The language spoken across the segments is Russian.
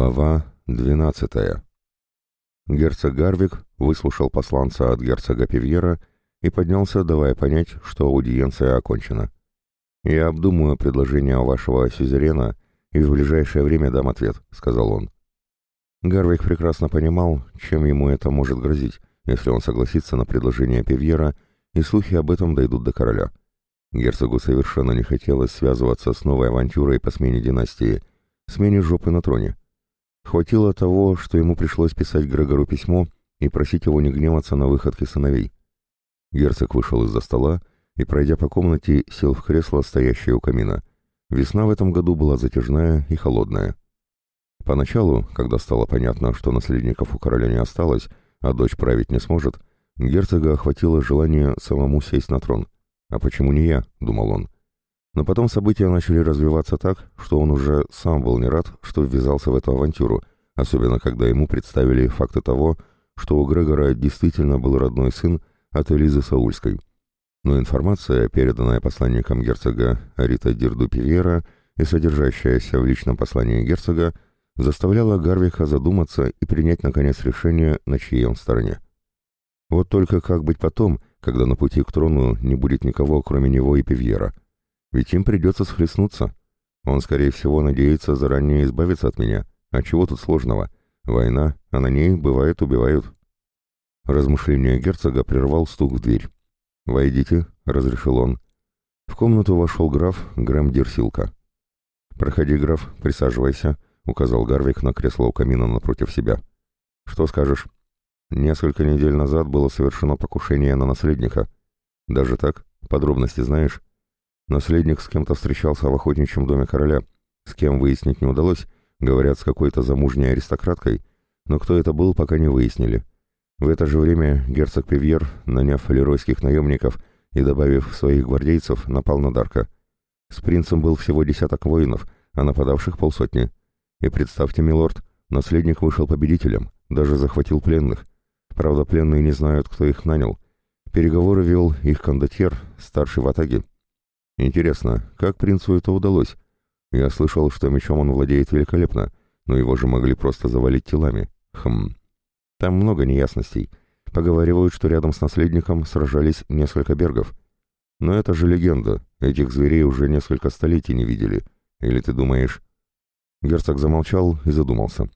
Глава 12. Герцог Гарвик выслушал посланца от герцога Пивьера и поднялся, давая понять, что аудиенция окончена. «Я обдумаю предложение вашего сюзерена и в ближайшее время дам ответ», — сказал он. Гарвик прекрасно понимал, чем ему это может грозить, если он согласится на предложение Пивьера, и слухи об этом дойдут до короля. Герцогу совершенно не хотелось связываться с новой авантюрой по смене династии, смене жопы на троне. Хватило того, что ему пришлось писать Грегору письмо и просить его не гневаться на выходке сыновей. Герцог вышел из-за стола и, пройдя по комнате, сел в кресло, стоящее у камина. Весна в этом году была затяжная и холодная. Поначалу, когда стало понятно, что наследников у короля не осталось, а дочь править не сможет, герцога охватило желание самому сесть на трон. «А почему не я?» — думал он. Но потом события начали развиваться так, что он уже сам был не рад, что ввязался в эту авантюру, особенно когда ему представили факты того, что у Грегора действительно был родной сын от Элизы Саульской. Но информация, переданная посланником герцога Рита Дирду Пивьера и содержащаяся в личном послании герцога, заставляла Гарвиха задуматься и принять, наконец, решение, на чьей он стороне. Вот только как быть потом, когда на пути к трону не будет никого, кроме него и Пивьера — ведь им придется схлестнуться. Он, скорее всего, надеется заранее избавиться от меня. А чего тут сложного? Война, а на ней, бывает, убивают. Размышление герцога прервал стук в дверь. «Войдите», — разрешил он. В комнату вошел граф Грэм Дерсилка. «Проходи, граф, присаживайся», — указал Гарвик на кресло у камина напротив себя. «Что скажешь?» «Несколько недель назад было совершено покушение на наследника. Даже так? Подробности знаешь?» Наследник с кем-то встречался в охотничьем доме короля. С кем выяснить не удалось, говорят, с какой-то замужней аристократкой, но кто это был, пока не выяснили. В это же время герцог Певьер, наняв леройских наемников и добавив своих гвардейцев, напал на Дарка. С принцем был всего десяток воинов, а нападавших полсотни. И представьте, милорд, наследник вышел победителем, даже захватил пленных. Правда, пленные не знают, кто их нанял. Переговоры вел их кондотьер, старший в атаге. Интересно, как принцу это удалось? Я слышал, что мечом он владеет великолепно, но его же могли просто завалить телами. Хм. Там много неясностей. Поговаривают, что рядом с наследником сражались несколько бергов. Но это же легенда. Этих зверей уже несколько столетий не видели. Или ты думаешь... Герцог замолчал и задумался.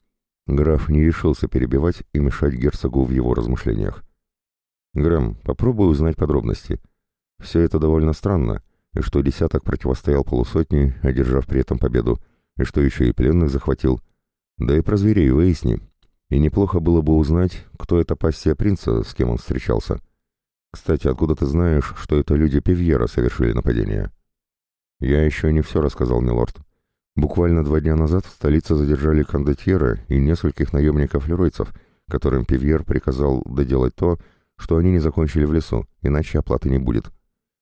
Граф не решился перебивать и мешать герцогу в его размышлениях. «Грэм, попробуй узнать подробности. Все это довольно странно, и что десяток противостоял полусотни, одержав при этом победу, и что еще и пленных захватил. Да и про зверей выясни. И неплохо было бы узнать, кто это пассия принца, с кем он встречался. Кстати, откуда ты знаешь, что это люди Певьера совершили нападение? Я еще не все рассказал, милорд. Буквально два дня назад в столице задержали кондотьера и нескольких наемников-леройцев, которым Певьер приказал доделать то, что они не закончили в лесу, иначе оплаты не будет.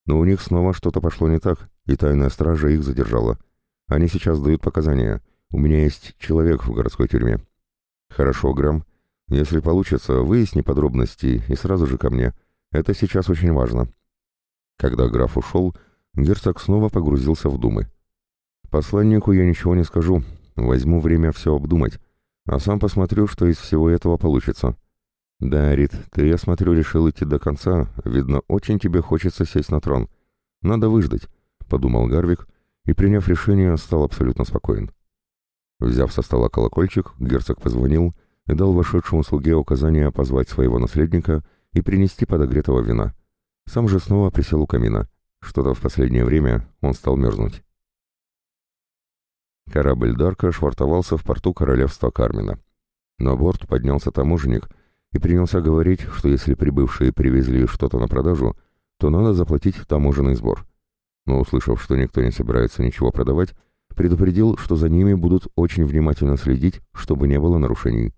Но у них снова что-то пошло не так, и тайная стража их задержала. Они сейчас дают показания. У меня есть человек в городской тюрьме. Хорошо, Грэм. Если получится, выясни подробности и сразу же ко мне. Это сейчас очень важно. Когда граф ушел, герцог снова погрузился в думы. Посланнику я ничего не скажу. Возьму время все обдумать. А сам посмотрю, что из всего этого получится. «Да, Рит, ты, я смотрю, решил идти до конца. Видно, очень тебе хочется сесть на трон. Надо выждать», — подумал Гарвик, и, приняв решение, стал абсолютно спокоен. Взяв со стола колокольчик, герцог позвонил и дал вошедшему слуге указание позвать своего наследника и принести подогретого вина. Сам же снова присел у камина. Что-то в последнее время он стал мерзнуть. Корабль Дарка швартовался в порту королевства Кармина. На борт поднялся таможенник — и принялся говорить, что если прибывшие привезли что-то на продажу, то надо заплатить таможенный сбор. Но услышав, что никто не собирается ничего продавать, предупредил, что за ними будут очень внимательно следить, чтобы не было нарушений.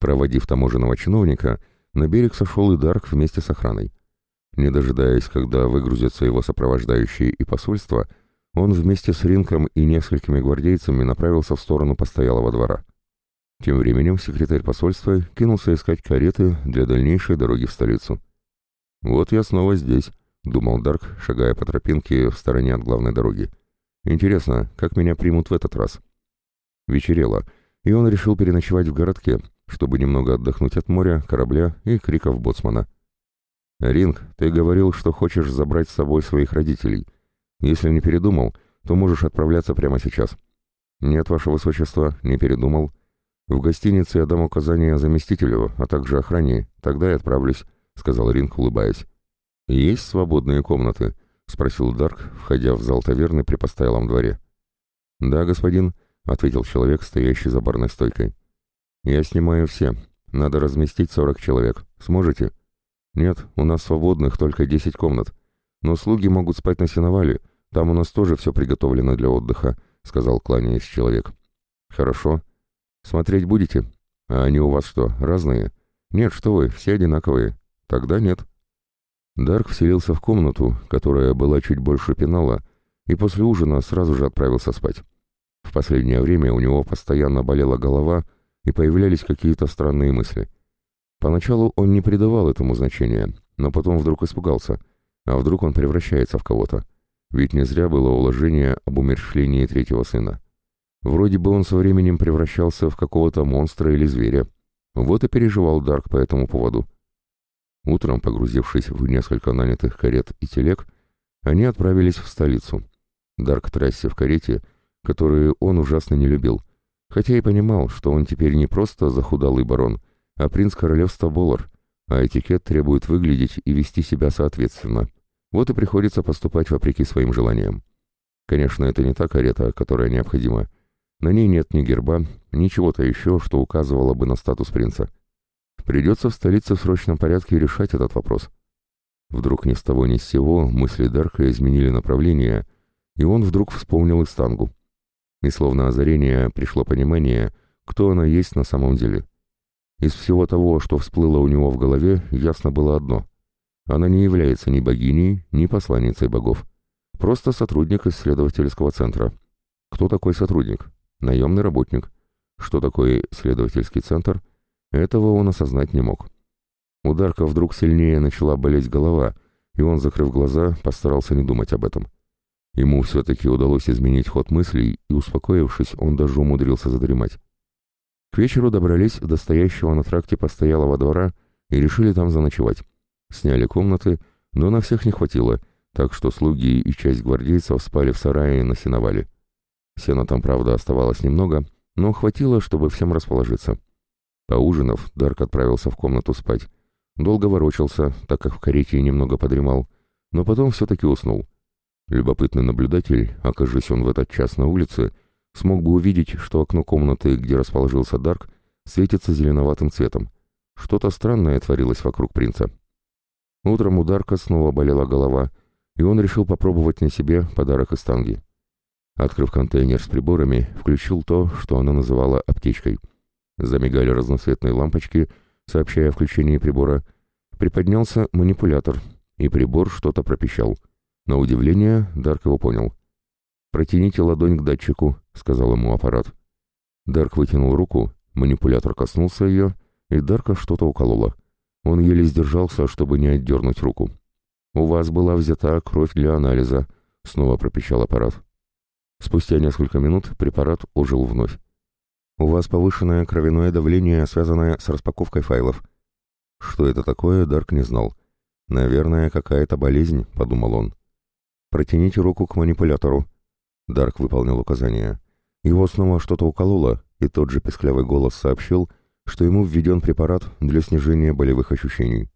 Проводив таможенного чиновника, на берег сошел и Дарк вместе с охраной. Не дожидаясь, когда выгрузятся его сопровождающие и посольство, он вместе с Ринком и несколькими гвардейцами направился в сторону постоялого двора. Тем временем секретарь посольства кинулся искать кареты для дальнейшей дороги в столицу. «Вот я снова здесь», — думал Дарк, шагая по тропинке в стороне от главной дороги. «Интересно, как меня примут в этот раз?» Вечерело, и он решил переночевать в городке, чтобы немного отдохнуть от моря, корабля и криков боцмана. «Ринг, ты говорил, что хочешь забрать с собой своих родителей. Если не передумал, то можешь отправляться прямо сейчас». «Нет, ваше высочество, не передумал. В гостинице я дам указания заместителю, а также охране, тогда и отправлюсь», — сказал Ринг, улыбаясь. «Есть свободные комнаты?» — спросил Дарк, входя в зал таверны при постоялом дворе. «Да, господин», — ответил человек, стоящий за барной стойкой. «Я снимаю все. Надо разместить сорок человек. Сможете?» «Нет, у нас свободных только десять комнат. Но слуги могут спать на сеновале. Там у нас тоже все приготовлено для отдыха», — сказал, кланяясь человек. «Хорошо. Смотреть будете? А они у вас что, разные?» «Нет, что вы, все одинаковые. Тогда нет». Дарк вселился в комнату, которая была чуть больше пенала, и после ужина сразу же отправился спать. В последнее время у него постоянно болела голова, и появлялись какие-то странные мысли. Поначалу он не придавал этому значения, но потом вдруг испугался, а вдруг он превращается в кого-то. Ведь не зря было уложение об умерщвлении третьего сына. Вроде бы он со временем превращался в какого-то монстра или зверя. Вот и переживал Дарк по этому поводу. Утром, погрузившись в несколько нанятых карет и телег, они отправились в столицу. Дарк трясся в карете, которую он ужасно не любил, хотя и понимал, что он теперь не просто захудалый барон, а принц королевства Болар, а этикет требует выглядеть и вести себя соответственно. Вот и приходится поступать вопреки своим желаниям. Конечно, это не та карета, которая необходима. На ней нет ни герба, ни чего-то еще, что указывало бы на статус принца. Придется в столице в срочном порядке решать этот вопрос. Вдруг ни с того ни с сего мысли Дарка изменили направление, и он вдруг вспомнил Истангу. И словно озарение пришло понимание, кто она есть на самом деле. Из всего того, что всплыло у него в голове, ясно было одно. Она не является ни богиней, ни посланницей богов. Просто сотрудник исследовательского центра. Кто такой сотрудник? Наемный работник. Что такое исследовательский центр – этого он осознать не мог. У вдруг сильнее начала болеть голова, и он, закрыв глаза, постарался не думать об этом. Ему все-таки удалось изменить ход мыслей, и, успокоившись, он даже умудрился задремать. К вечеру добрались до стоящего на тракте постоялого двора и решили там заночевать. Сняли комнаты, но на всех не хватило, так что слуги и часть гвардейцев спали в сарае на сеновале. Сена там, правда, оставалось немного, но хватило, чтобы всем расположиться. Поужинав, Дарк отправился в комнату спать. Долго ворочался, так как в карете немного подремал, но потом все-таки уснул. Любопытный наблюдатель, окажись он в этот час на улице, смог бы увидеть, что окно комнаты, где расположился Дарк, светится зеленоватым цветом. Что-то странное творилось вокруг принца. Утром у Дарка снова болела голова, и он решил попробовать на себе подарок из танги. Открыв контейнер с приборами, включил то, что она называла аптечкой — Замигали разноцветные лампочки, сообщая о включении прибора. Приподнялся манипулятор, и прибор что-то пропищал. На удивление Дарк его понял. «Протяните ладонь к датчику», — сказал ему аппарат. Дарк вытянул руку, манипулятор коснулся ее, и Дарка что-то укололо. Он еле сдержался, чтобы не отдернуть руку. «У вас была взята кровь для анализа», — снова пропищал аппарат. Спустя несколько минут препарат ожил вновь. У вас повышенное кровяное давление, связанное с распаковкой файлов. Что это такое, Дарк не знал. Наверное, какая-то болезнь, подумал он. Протяните руку к манипулятору. Дарк выполнил указание. Его снова что-то укололо, и тот же песклявый голос сообщил, что ему введен препарат для снижения болевых ощущений.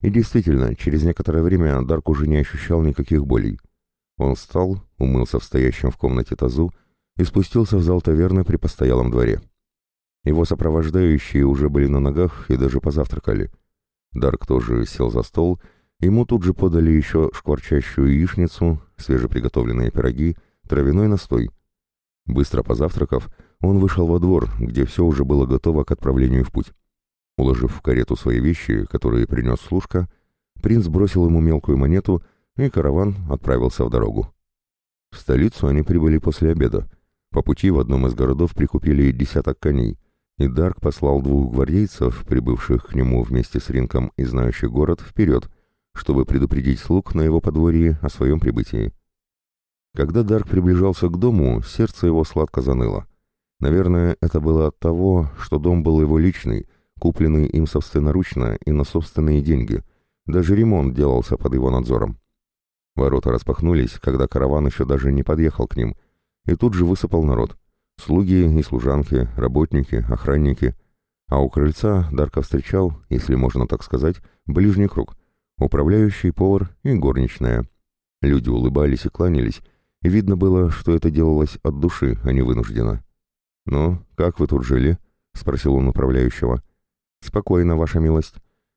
И действительно, через некоторое время Дарк уже не ощущал никаких болей. Он встал, умылся в стоящем в комнате тазу и спустился в зал таверны при постоялом дворе. Его сопровождающие уже были на ногах и даже позавтракали. Дарк тоже сел за стол, ему тут же подали еще шкварчащую яичницу, свежеприготовленные пироги, травяной настой. Быстро позавтракав, он вышел во двор, где все уже было готово к отправлению в путь. Уложив в карету свои вещи, которые принес служка, принц бросил ему мелкую монету, и караван отправился в дорогу. В столицу они прибыли после обеда, по пути в одном из городов прикупили десяток коней, и Дарк послал двух гвардейцев, прибывших к нему вместе с Ринком и знающих город, вперед, чтобы предупредить слуг на его подворье о своем прибытии. Когда Дарк приближался к дому, сердце его сладко заныло. Наверное, это было от того, что дом был его личный, купленный им собственноручно и на собственные деньги. Даже ремонт делался под его надзором. Ворота распахнулись, когда караван еще даже не подъехал к ним, и тут же высыпал народ. Слуги и служанки, работники, охранники. А у крыльца Дарка встречал, если можно так сказать, ближний круг. Управляющий, повар и горничная. Люди улыбались и кланялись, и видно было, что это делалось от души, а не вынужденно. «Ну, как вы тут жили?» — спросил он управляющего. «Спокойно, ваша милость.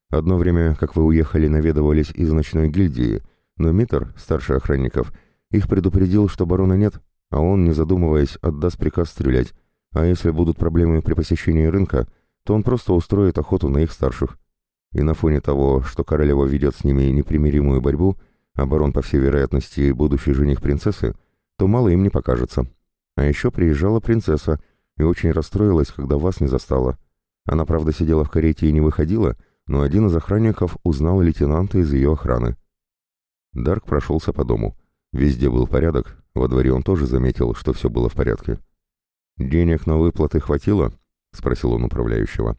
Одно время, как вы уехали, наведывались из ночной гильдии, но Митр, старший охранников, их предупредил, что барона нет, а он, не задумываясь, отдаст приказ стрелять, а если будут проблемы при посещении рынка, то он просто устроит охоту на их старших. И на фоне того, что королева ведет с ними непримиримую борьбу, а барон, по всей вероятности, будущий жених принцессы, то мало им не покажется. А еще приезжала принцесса и очень расстроилась, когда вас не застала. Она, правда, сидела в карете и не выходила, но один из охранников узнал лейтенанта из ее охраны. Дарк прошелся по дому. Везде был порядок, во дворе он тоже заметил, что все было в порядке. «Денег на выплаты хватило?» — спросил он управляющего.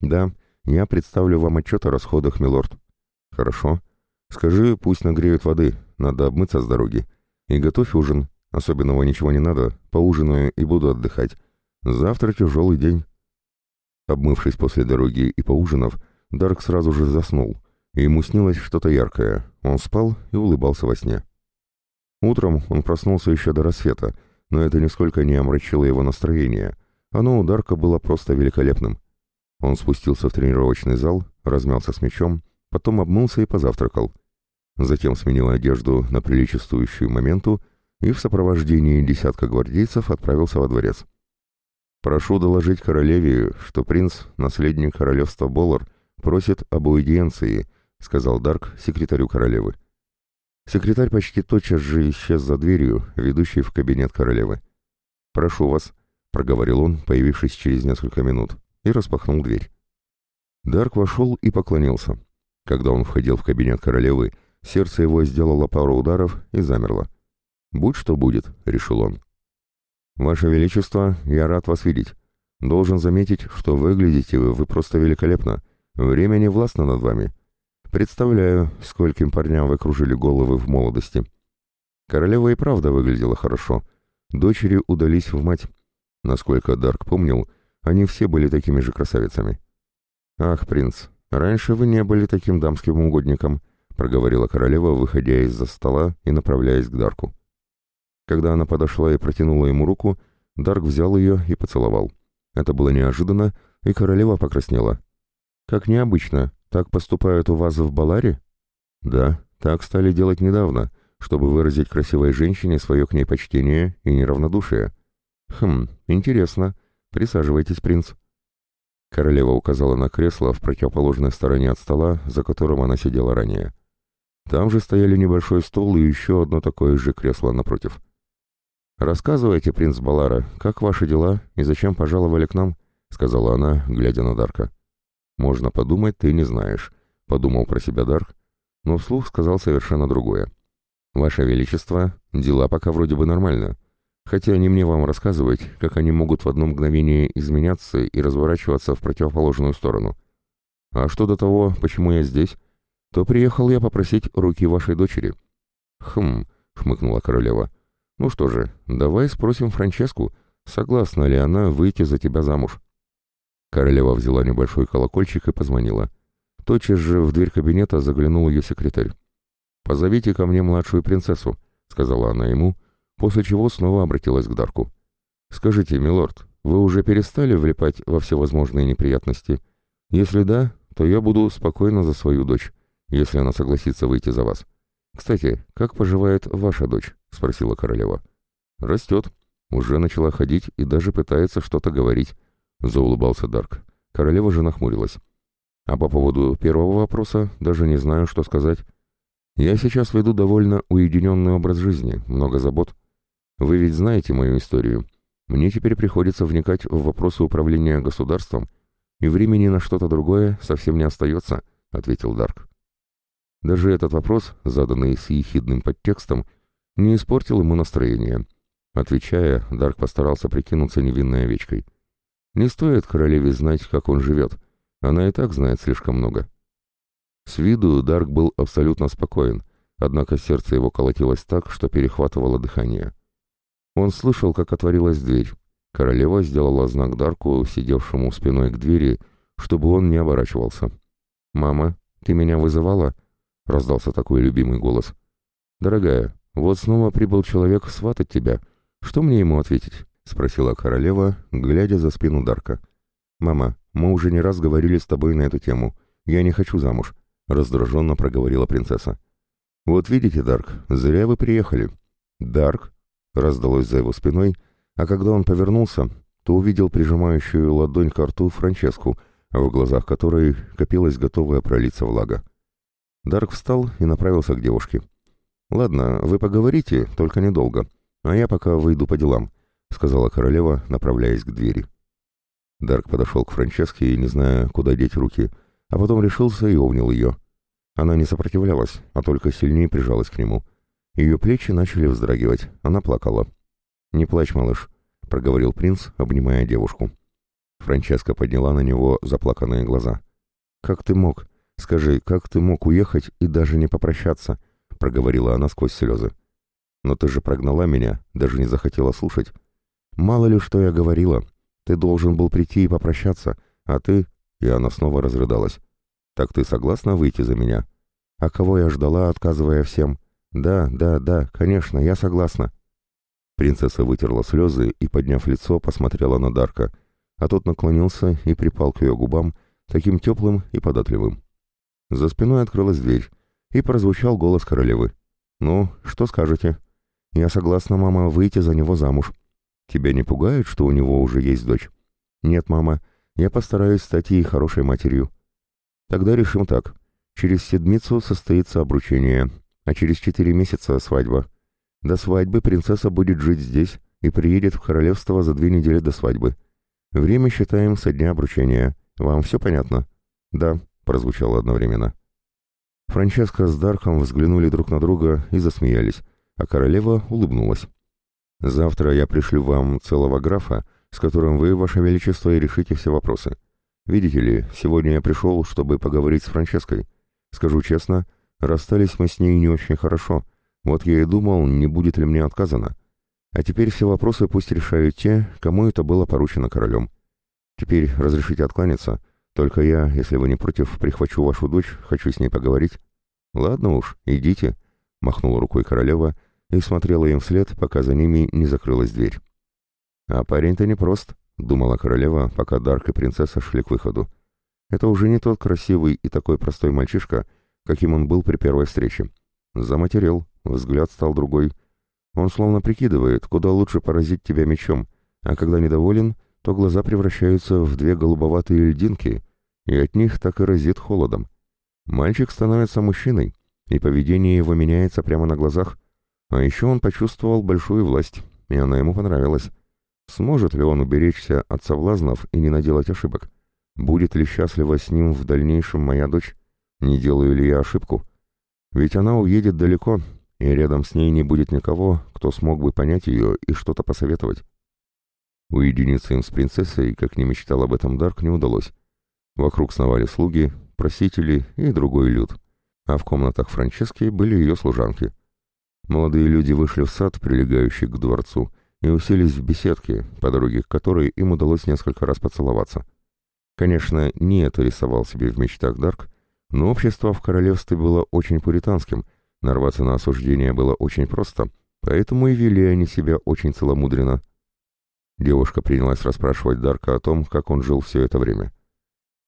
«Да, я представлю вам отчет о расходах, милорд». «Хорошо. Скажи, пусть нагреют воды, надо обмыться с дороги. И готовь ужин, особенного ничего не надо, поужинаю и буду отдыхать. Завтра тяжелый день». Обмывшись после дороги и поужинав, Дарк сразу же заснул, и ему снилось что-то яркое. Он спал и улыбался во сне. Утром он проснулся еще до рассвета, но это нисколько не омрачило его настроение. Оно у Дарка было просто великолепным. Он спустился в тренировочный зал, размялся с мячом, потом обмылся и позавтракал. Затем сменил одежду на приличествующую моменту и в сопровождении десятка гвардейцев отправился во дворец. «Прошу доложить королеве, что принц, наследник королевства Боллар, просит об аудиенции», — сказал Дарк секретарю королевы. Секретарь почти тотчас же исчез за дверью, ведущей в кабинет королевы. «Прошу вас», — проговорил он, появившись через несколько минут, и распахнул дверь. Дарк вошел и поклонился. Когда он входил в кабинет королевы, сердце его сделало пару ударов и замерло. «Будь что будет», — решил он. «Ваше Величество, я рад вас видеть. Должен заметить, что выглядите вы, вы просто великолепно. Время не властно над вами. Представляю, скольким парням вы кружили головы в молодости. Королева и правда выглядела хорошо. Дочери удались в мать. Насколько Дарк помнил, они все были такими же красавицами. «Ах, принц, раньше вы не были таким дамским угодником», проговорила королева, выходя из-за стола и направляясь к Дарку. Когда она подошла и протянула ему руку, Дарк взял ее и поцеловал. Это было неожиданно, и королева покраснела. «Как необычно. Так поступают у вас в Баларе?» «Да, так стали делать недавно, чтобы выразить красивой женщине свое к ней почтение и неравнодушие». «Хм, интересно. Присаживайтесь, принц». Королева указала на кресло в противоположной стороне от стола, за которым она сидела ранее. Там же стояли небольшой стол и еще одно такое же кресло напротив. «Рассказывайте, принц Балара, как ваши дела и зачем пожаловали к нам?» — сказала она, глядя на Дарка. «Можно подумать, ты не знаешь», — подумал про себя Дарк, но вслух сказал совершенно другое. «Ваше Величество, дела пока вроде бы нормально, хотя не мне вам рассказывать, как они могут в одно мгновение изменяться и разворачиваться в противоположную сторону. А что до того, почему я здесь, то приехал я попросить руки вашей дочери». «Хм», — хмыкнула королева, — «Ну что же, давай спросим Франческу, согласна ли она выйти за тебя замуж». Королева взяла небольшой колокольчик и позвонила. Тотчас же в дверь кабинета заглянул ее секретарь. «Позовите ко мне младшую принцессу», — сказала она ему, после чего снова обратилась к Дарку. «Скажите, милорд, вы уже перестали влипать во всевозможные неприятности? Если да, то я буду спокойно за свою дочь, если она согласится выйти за вас. Кстати, как поживает ваша дочь?» — спросила королева. «Растет. Уже начала ходить и даже пытается что-то говорить», — заулыбался Дарк. Королева же нахмурилась. «А по поводу первого вопроса даже не знаю, что сказать. Я сейчас веду довольно уединенный образ жизни, много забот. Вы ведь знаете мою историю. Мне теперь приходится вникать в вопросы управления государством, и времени на что-то другое совсем не остается», — ответил Дарк. Даже этот вопрос, заданный с ехидным подтекстом, не испортил ему настроение. Отвечая, Дарк постарался прикинуться невинной овечкой. Не стоит королеве знать, как он живет. Она и так знает слишком много. С виду Дарк был абсолютно спокоен, однако сердце его колотилось так, что перехватывало дыхание. Он слышал, как отворилась дверь. Королева сделала знак Дарку, сидевшему спиной к двери, чтобы он не оборачивался. «Мама, ты меня вызывала?» — раздался такой любимый голос. «Дорогая, вот снова прибыл человек сватать тебя. Что мне ему ответить?» — спросила королева, глядя за спину Дарка. «Мама, мы уже не раз говорили с тобой на эту тему. Я не хочу замуж», — раздраженно проговорила принцесса. «Вот видите, Дарк, зря вы приехали». «Дарк?» — раздалось за его спиной, а когда он повернулся, то увидел прижимающую ладонь к рту Франческу, в глазах которой копилась готовая пролиться влага. Дарк встал и направился к девушке. «Ладно, вы поговорите, только недолго, а я пока выйду по делам», — сказала королева, направляясь к двери. Дарк подошел к Франческе, не зная, куда деть руки, а потом решился и обнял ее. Она не сопротивлялась, а только сильнее прижалась к нему. Ее плечи начали вздрагивать, она плакала. «Не плачь, малыш», — проговорил принц, обнимая девушку. Франческа подняла на него заплаканные глаза. «Как ты мог? Скажи, как ты мог уехать и даже не попрощаться?» — проговорила она сквозь слезы. «Но ты же прогнала меня, даже не захотела слушать. Мало ли, что я говорила. Ты должен был прийти и попрощаться, а ты...» И она снова разрыдалась. «Так ты согласна выйти за меня?» «А кого я ждала, отказывая всем?» «Да, да, да, конечно, я согласна». Принцесса вытерла слезы и, подняв лицо, посмотрела на Дарка, а тот наклонился и припал к ее губам, таким теплым и податливым. За спиной открылась дверь, и прозвучал голос королевы. «Ну, что скажете?» «Я согласна, мама, выйти за него замуж. Тебя не пугает, что у него уже есть дочь? Нет, мама, я постараюсь стать ей хорошей матерью. Тогда решим так. Через седмицу состоится обручение, а через четыре месяца свадьба. До свадьбы принцесса будет жить здесь и приедет в королевство за две недели до свадьбы. Время считаем со дня обручения. Вам все понятно? Да, прозвучало одновременно. Франческа с Дархом взглянули друг на друга и засмеялись, а королева улыбнулась. Завтра я пришлю вам целого графа, с которым вы, ваше величество, и решите все вопросы. Видите ли, сегодня я пришел, чтобы поговорить с Франческой. Скажу честно, расстались мы с ней не очень хорошо. Вот я и думал, не будет ли мне отказано. А теперь все вопросы пусть решают те, кому это было поручено королем. Теперь разрешите откланяться. Только я, если вы не против, прихвачу вашу дочь, хочу с ней поговорить. Ладно уж, идите, — махнула рукой королева, — и смотрела им вслед, пока за ними не закрылась дверь. «А парень-то непрост», — думала королева, пока Дарк и принцесса шли к выходу. «Это уже не тот красивый и такой простой мальчишка, каким он был при первой встрече. Заматерел, взгляд стал другой. Он словно прикидывает, куда лучше поразить тебя мечом, а когда недоволен, то глаза превращаются в две голубоватые льдинки, и от них так и разит холодом. Мальчик становится мужчиной, и поведение его меняется прямо на глазах, а еще он почувствовал большую власть, и она ему понравилась. Сможет ли он уберечься от соблазнов и не наделать ошибок? Будет ли счастлива с ним в дальнейшем моя дочь? Не делаю ли я ошибку? Ведь она уедет далеко, и рядом с ней не будет никого, кто смог бы понять ее и что-то посоветовать. Уединиться им с принцессой, как не мечтал об этом Дарк, не удалось. Вокруг сновали слуги, просители и другой люд. А в комнатах Франчески были ее служанки — Молодые люди вышли в сад, прилегающий к дворцу, и уселись в беседке, по дороге к которой им удалось несколько раз поцеловаться. Конечно, не это рисовал себе в мечтах Дарк, но общество в королевстве было очень пуританским, нарваться на осуждение было очень просто, поэтому и вели они себя очень целомудренно. Девушка принялась расспрашивать Дарка о том, как он жил все это время.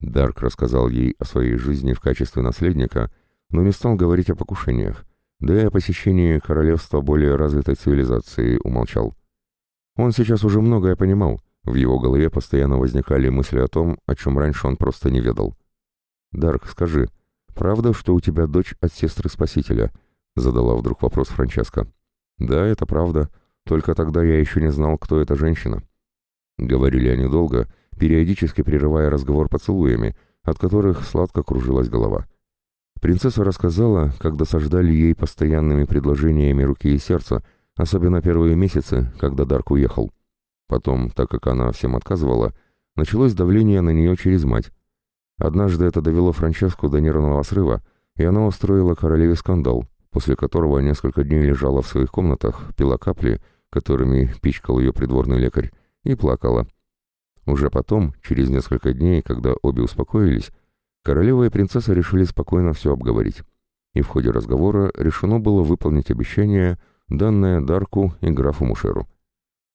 Дарк рассказал ей о своей жизни в качестве наследника, но не стал говорить о покушениях, да и о посещении королевства более развитой цивилизации умолчал. Он сейчас уже многое понимал, в его голове постоянно возникали мысли о том, о чем раньше он просто не ведал. «Дарк, скажи, правда, что у тебя дочь от сестры Спасителя?» — задала вдруг вопрос Франческа. «Да, это правда, только тогда я еще не знал, кто эта женщина». Говорили они долго, периодически прерывая разговор поцелуями, от которых сладко кружилась голова. Принцесса рассказала, как досаждали ей постоянными предложениями руки и сердца, особенно первые месяцы, когда Дарк уехал. Потом, так как она всем отказывала, началось давление на нее через мать. Однажды это довело Франческу до нервного срыва, и она устроила королеве скандал, после которого несколько дней лежала в своих комнатах, пила капли, которыми пичкал ее придворный лекарь, и плакала. Уже потом, через несколько дней, когда обе успокоились, королева и принцесса решили спокойно все обговорить. И в ходе разговора решено было выполнить обещание, данное Дарку и графу Мушеру.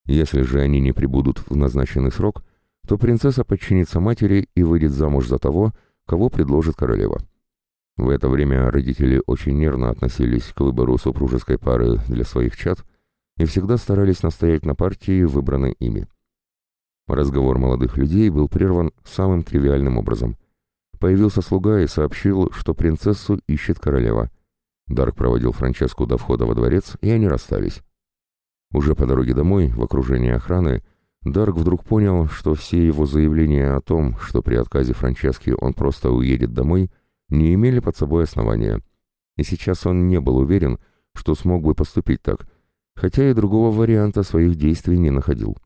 Если же они не прибудут в назначенный срок, то принцесса подчинится матери и выйдет замуж за того, кого предложит королева. В это время родители очень нервно относились к выбору супружеской пары для своих чад и всегда старались настоять на партии, выбранной ими. Разговор молодых людей был прерван самым тривиальным образом. Появился слуга и сообщил, что принцессу ищет королева. Дарк проводил Франческу до входа во дворец, и они расстались. Уже по дороге домой, в окружении охраны, Дарк вдруг понял, что все его заявления о том, что при отказе Франчески он просто уедет домой, не имели под собой основания. И сейчас он не был уверен, что смог бы поступить так, хотя и другого варианта своих действий не находил.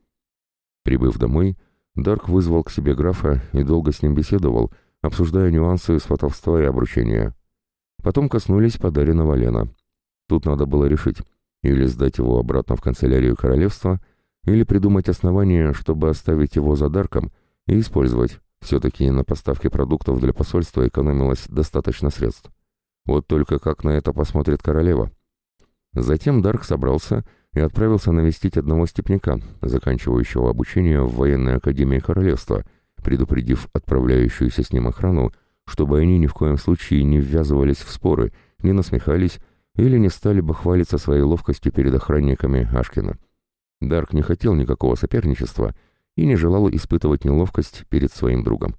Прибыв домой, Дарк вызвал к себе графа и долго с ним беседовал, обсуждая нюансы сватовства и обручения. Потом коснулись подаренного Лена. Тут надо было решить, или сдать его обратно в канцелярию королевства, или придумать основание, чтобы оставить его за Дарком и использовать. Все-таки на поставке продуктов для посольства экономилось достаточно средств. Вот только как на это посмотрит королева. Затем Дарк собрался и отправился навестить одного степняка, заканчивающего обучение в военной академии королевства, предупредив отправляющуюся с ним охрану, чтобы они ни в коем случае не ввязывались в споры, не насмехались или не стали бы хвалиться своей ловкостью перед охранниками Ашкина. Дарк не хотел никакого соперничества и не желал испытывать неловкость перед своим другом.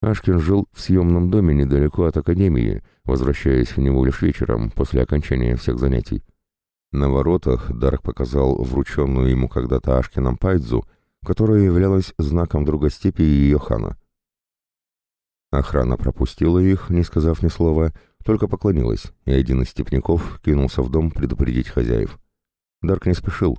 Ашкин жил в съемном доме недалеко от академии, возвращаясь в него лишь вечером после окончания всех занятий. На воротах Дарк показал врученную ему когда-то Ашкином Пайдзу, которая являлась знаком другостепи ее хана. Охрана пропустила их, не сказав ни слова, только поклонилась, и один из степняков кинулся в дом предупредить хозяев. Дарк не спешил.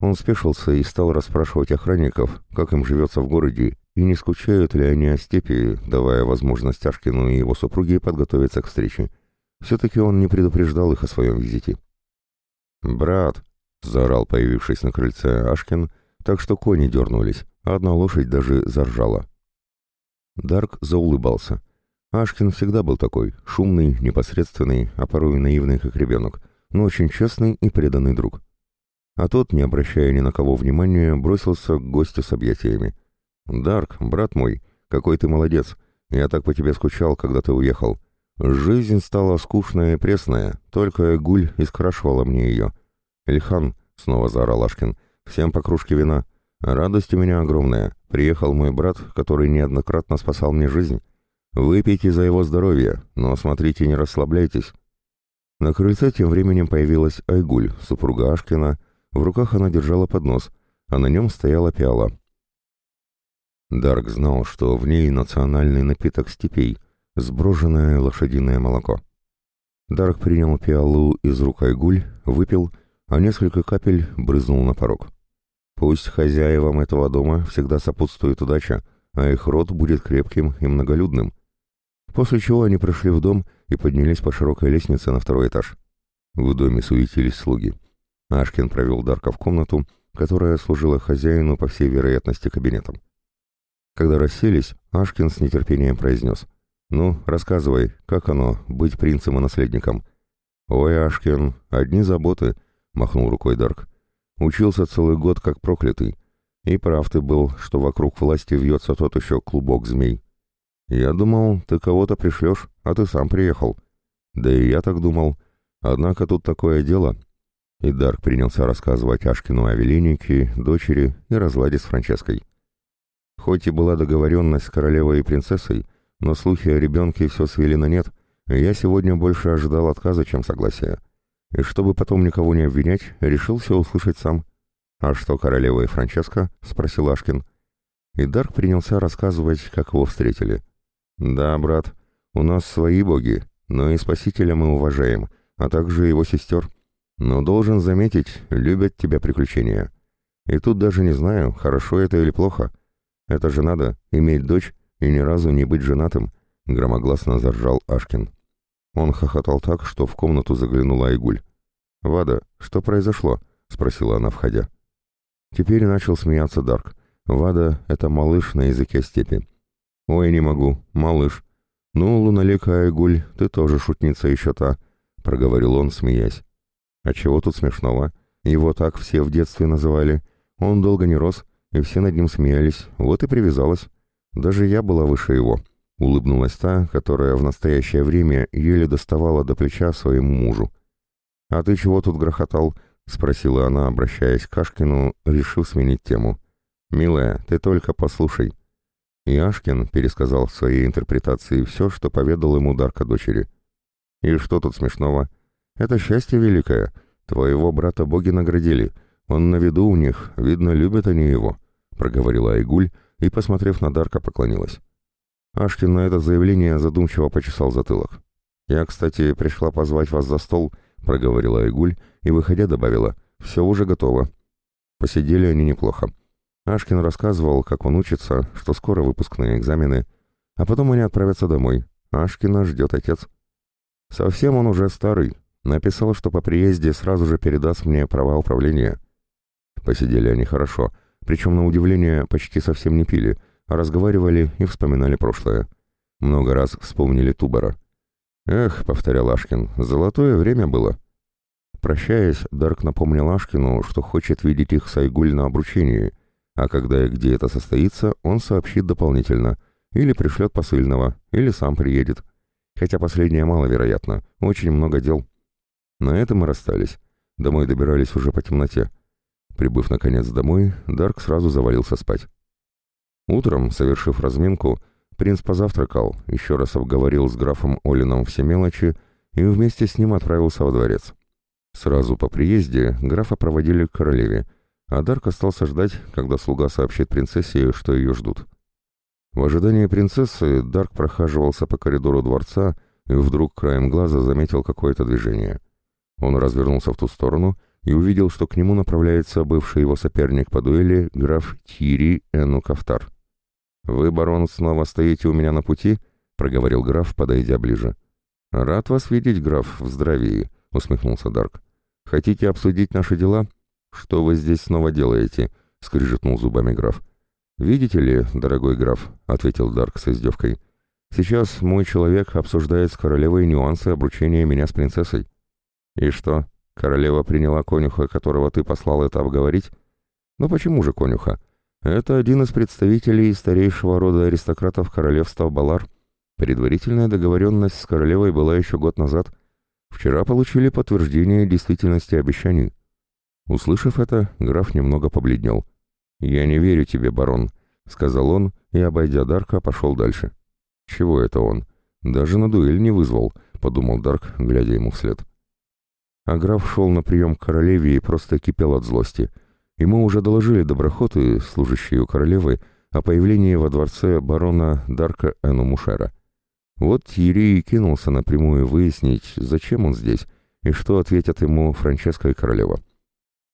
Он спешился и стал расспрашивать охранников, как им живется в городе, и не скучают ли они о степи, давая возможность Ашкину и его супруге подготовиться к встрече. Все-таки он не предупреждал их о своем визите. «Брат!» — заорал появившись на крыльце Ашкин, так что кони дернулись, а одна лошадь даже заржала. Дарк заулыбался. Ашкин всегда был такой, шумный, непосредственный, а порой наивный, как ребенок, но очень честный и преданный друг. А тот, не обращая ни на кого внимания, бросился к гостю с объятиями. «Дарк, брат мой, какой ты молодец! Я так по тебе скучал, когда ты уехал. Жизнь стала скучная и пресная, только гуль искрашивала мне ее. «Ильхан», — снова заорал Ашкин, — «всем по кружке вина. Радость у меня огромная. Приехал мой брат, который неоднократно спасал мне жизнь. Выпейте за его здоровье, но смотрите, не расслабляйтесь». На крыльце тем временем появилась Айгуль, супруга Ашкина. В руках она держала поднос, а на нем стояла пиала. Дарк знал, что в ней национальный напиток степей — сброженное лошадиное молоко. Дарк принял пиалу из рук Айгуль, выпил, а несколько капель брызнул на порог. Пусть хозяевам этого дома всегда сопутствует удача, а их род будет крепким и многолюдным. После чего они прошли в дом и поднялись по широкой лестнице на второй этаж. В доме суетились слуги. Ашкин провел Дарка в комнату, которая служила хозяину, по всей вероятности, кабинетом. Когда расселись, Ашкин с нетерпением произнес — «Ну, рассказывай, как оно, быть принцем и наследником?» «Ой, Ашкин, одни заботы», — махнул рукой Дарк. «Учился целый год как проклятый. И прав ты был, что вокруг власти вьется тот еще клубок змей. Я думал, ты кого-то пришлешь, а ты сам приехал. Да и я так думал. Однако тут такое дело». И Дарк принялся рассказывать Ашкину о Веленике, дочери и разладе с Франческой. Хоть и была договоренность с королевой и принцессой, но слухи о ребенке все свели на нет, и я сегодня больше ожидал отказа, чем согласия. И чтобы потом никого не обвинять, решил все услышать сам. «А что, королева и Франческа?» — спросил Ашкин. И Дарк принялся рассказывать, как его встретили. «Да, брат, у нас свои боги, но и Спасителя мы уважаем, а также его сестер. Но должен заметить, любят тебя приключения. И тут даже не знаю, хорошо это или плохо. Это же надо, иметь дочь и ни разу не быть женатым, громогласно заржал Ашкин. Он хохотал так, что в комнату заглянула Айгуль. «Вада, что произошло?» — спросила она, входя. Теперь начал смеяться Дарк. «Вада — это малыш на языке степи». «Ой, не могу, малыш». «Ну, Луналика Айгуль, ты тоже шутница еще та», — проговорил он, смеясь. «А чего тут смешного? Его так все в детстве называли. Он долго не рос, и все над ним смеялись, вот и привязалась. Даже я была выше его», — улыбнулась та, которая в настоящее время еле доставала до плеча своему мужу. «А ты чего тут грохотал?» — спросила она, обращаясь к Кашкину, решив сменить тему. «Милая, ты только послушай». И Ашкин пересказал в своей интерпретации все, что поведал ему Дарка дочери. «И что тут смешного? Это счастье великое. Твоего брата боги наградили. Он на виду у них, видно, любят они его», — проговорила Айгуль и, посмотрев на Дарка, поклонилась. Ашкин на это заявление задумчиво почесал затылок. «Я, кстати, пришла позвать вас за стол», — проговорила Айгуль и, выходя, добавила. «Все уже готово». Посидели они неплохо. Ашкин рассказывал, как он учится, что скоро выпускные экзамены, а потом они отправятся домой. Ашкина ждет отец. Совсем он уже старый. Написал, что по приезде сразу же передаст мне права управления. Посидели они хорошо, причем, на удивление, почти совсем не пили, разговаривали и вспоминали прошлое. Много раз вспомнили Тубара. «Эх», — повторял Ашкин, — «золотое время было». Прощаясь, Дарк напомнил Ашкину, что хочет видеть их с Айгуль на обручении, а когда и где это состоится, он сообщит дополнительно, или пришлет посыльного, или сам приедет. Хотя последнее маловероятно, очень много дел. На этом мы расстались. Домой добирались уже по темноте. Прибыв наконец домой, Дарк сразу завалился спать. Утром, совершив разминку, принц позавтракал, еще раз обговорил с графом Олином все мелочи и вместе с ним отправился во дворец. Сразу по приезде графа проводили к королеве, а Дарк остался ждать, когда слуга сообщит принцессе, что ее ждут. В ожидании принцессы Дарк прохаживался по коридору дворца и вдруг краем глаза заметил какое-то движение. Он развернулся в ту сторону и увидел, что к нему направляется бывший его соперник по дуэли граф Тири Эну Кафтар. «Вы, барон, снова стоите у меня на пути?» — проговорил граф, подойдя ближе. «Рад вас видеть, граф, в здравии», — усмехнулся Дарк. «Хотите обсудить наши дела?» «Что вы здесь снова делаете?» — скрижетнул зубами граф. «Видите ли, дорогой граф», — ответил Дарк с издевкой, — «сейчас мой человек обсуждает с королевой нюансы обручения меня с принцессой». «И что, королева приняла конюха, которого ты послал это обговорить?» «Ну почему же конюха? Это один из представителей старейшего рода аристократов королевства Балар. Предварительная договоренность с королевой была еще год назад. Вчера получили подтверждение действительности обещаний». Услышав это, граф немного побледнел. «Я не верю тебе, барон», — сказал он и, обойдя Дарка, пошел дальше. «Чего это он? Даже на дуэль не вызвал», — подумал Дарк, глядя ему вслед. А граф шел на прием к королеве и просто кипел от злости. Ему уже доложили доброхоты, служащие у королевы, о появлении во дворце барона Дарка Эну Мушера. Вот Тири и кинулся напрямую выяснить, зачем он здесь, и что ответят ему Франческа и королева.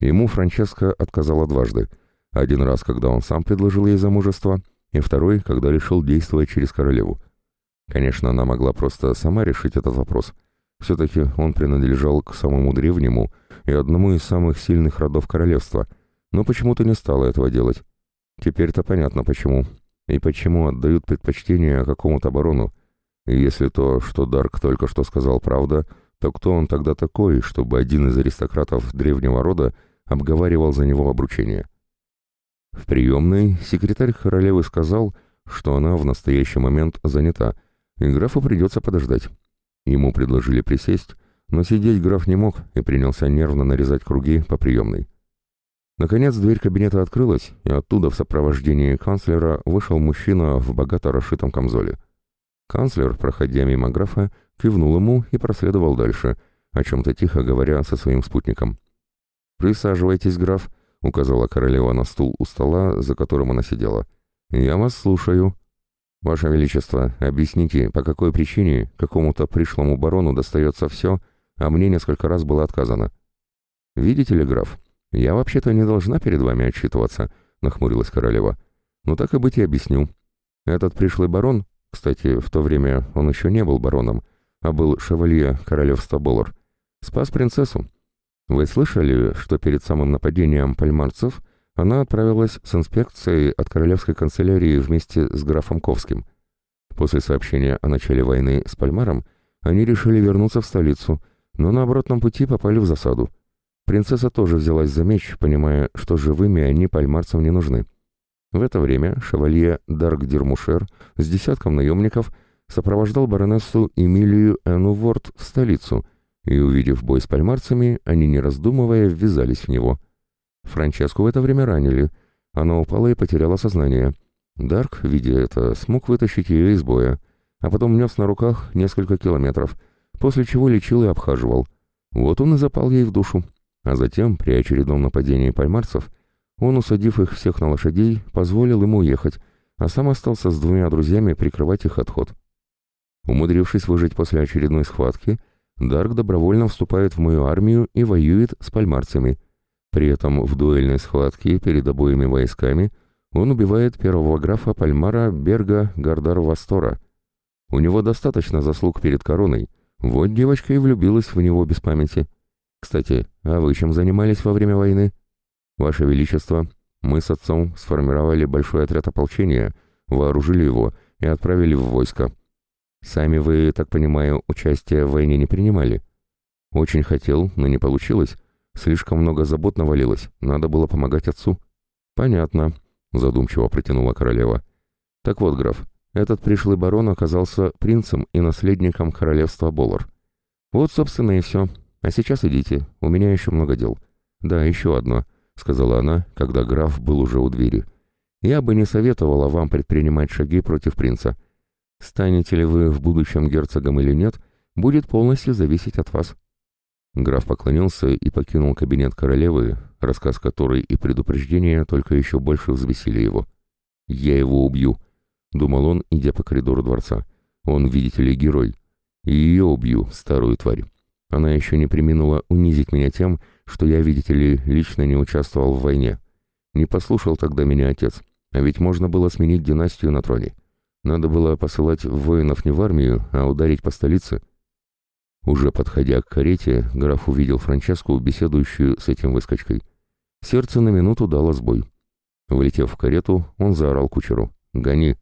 Ему Франческа отказала дважды. Один раз, когда он сам предложил ей замужество, и второй, когда решил действовать через королеву. Конечно, она могла просто сама решить этот вопрос — все-таки он принадлежал к самому древнему и одному из самых сильных родов королевства, но почему-то не стала этого делать. Теперь-то понятно почему. И почему отдают предпочтение какому-то барону. И если то, что Дарк только что сказал, правда, то кто он тогда такой, чтобы один из аристократов древнего рода обговаривал за него обручение? В приемной секретарь королевы сказал, что она в настоящий момент занята, и графу придется подождать. Ему предложили присесть, но сидеть граф не мог и принялся нервно нарезать круги по приемной. Наконец дверь кабинета открылась, и оттуда в сопровождении канцлера вышел мужчина в богато расшитом камзоле. Канцлер, проходя мимо графа, кивнул ему и проследовал дальше, о чем-то тихо говоря со своим спутником. «Присаживайтесь, граф», — указала королева на стул у стола, за которым она сидела. «Я вас слушаю». «Ваше Величество, объясните, по какой причине какому-то пришлому барону достается все, а мне несколько раз было отказано?» «Видите ли, граф, я вообще-то не должна перед вами отчитываться», — нахмурилась королева. «Ну так и быть и объясню. Этот пришлый барон, кстати, в то время он еще не был бароном, а был шевалье королевства Боллар, спас принцессу. Вы слышали, что перед самым нападением пальмарцев она отправилась с инспекцией от королевской канцелярии вместе с графом Ковским? После сообщения о начале войны с Пальмаром они решили вернуться в столицу, но на обратном пути попали в засаду. Принцесса тоже взялась за меч, понимая, что живыми они пальмарцам не нужны. В это время шевалье Дарк Дермушер с десятком наемников сопровождал баронессу Эмилию Энну Ворд в столицу, и, увидев бой с пальмарцами, они, не раздумывая, ввязались в него. Франческу в это время ранили. Она упала и потеряла сознание. Дарк, видя это, смог вытащить ее из боя, а потом нес на руках несколько километров, после чего лечил и обхаживал. Вот он и запал ей в душу. А затем, при очередном нападении пальмарцев, он, усадив их всех на лошадей, позволил ему уехать, а сам остался с двумя друзьями прикрывать их отход. Умудрившись выжить после очередной схватки, Дарк добровольно вступает в мою армию и воюет с пальмарцами. При этом в дуэльной схватке перед обоими войсками он убивает первого графа Пальмара Берга Гардар Вастора. У него достаточно заслуг перед короной. Вот девочка и влюбилась в него без памяти. Кстати, а вы чем занимались во время войны? «Ваше Величество, мы с отцом сформировали большой отряд ополчения, вооружили его и отправили в войско. Сами вы, так понимаю, участие в войне не принимали?» «Очень хотел, но не получилось. Слишком много забот навалилось, надо было помогать отцу». «Понятно», — задумчиво протянула королева. «Так вот, граф, этот пришлый барон оказался принцем и наследником королевства Боллар. Вот, собственно, и все. А сейчас идите, у меня еще много дел. Да, еще одно — сказала она, когда граф был уже у двери. «Я бы не советовала вам предпринимать шаги против принца. Станете ли вы в будущем герцогом или нет, будет полностью зависеть от вас». Граф поклонился и покинул кабинет королевы, рассказ которой и предупреждение только еще больше взвесили его. «Я его убью», — думал он, идя по коридору дворца. «Он, видите ли, герой. И ее убью, старую тварь. Она еще не приминула унизить меня тем, что я, видите ли, лично не участвовал в войне. Не послушал тогда меня отец, а ведь можно было сменить династию на троне. Надо было посылать воинов не в армию, а ударить по столице. Уже подходя к карете, граф увидел Франческу, беседующую с этим выскочкой. Сердце на минуту дало сбой. Влетев в карету, он заорал кучеру. «Гони!»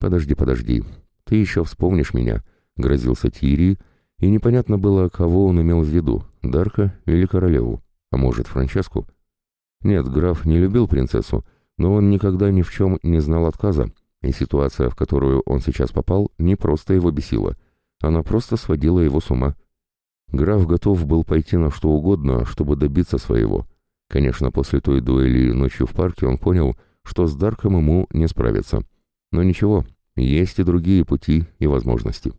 «Подожди, подожди, ты еще вспомнишь меня», — грозился Тири, — и непонятно было, кого он имел в виду, Дарка или королеву, а может, Франческу. Нет, граф не любил принцессу, но он никогда ни в чем не знал отказа, и ситуация, в которую он сейчас попал, не просто его бесила, она просто сводила его с ума. Граф готов был пойти на что угодно, чтобы добиться своего. Конечно, после той дуэли ночью в парке он понял, что с Дарком ему не справиться. Но ничего, есть и другие пути и возможности.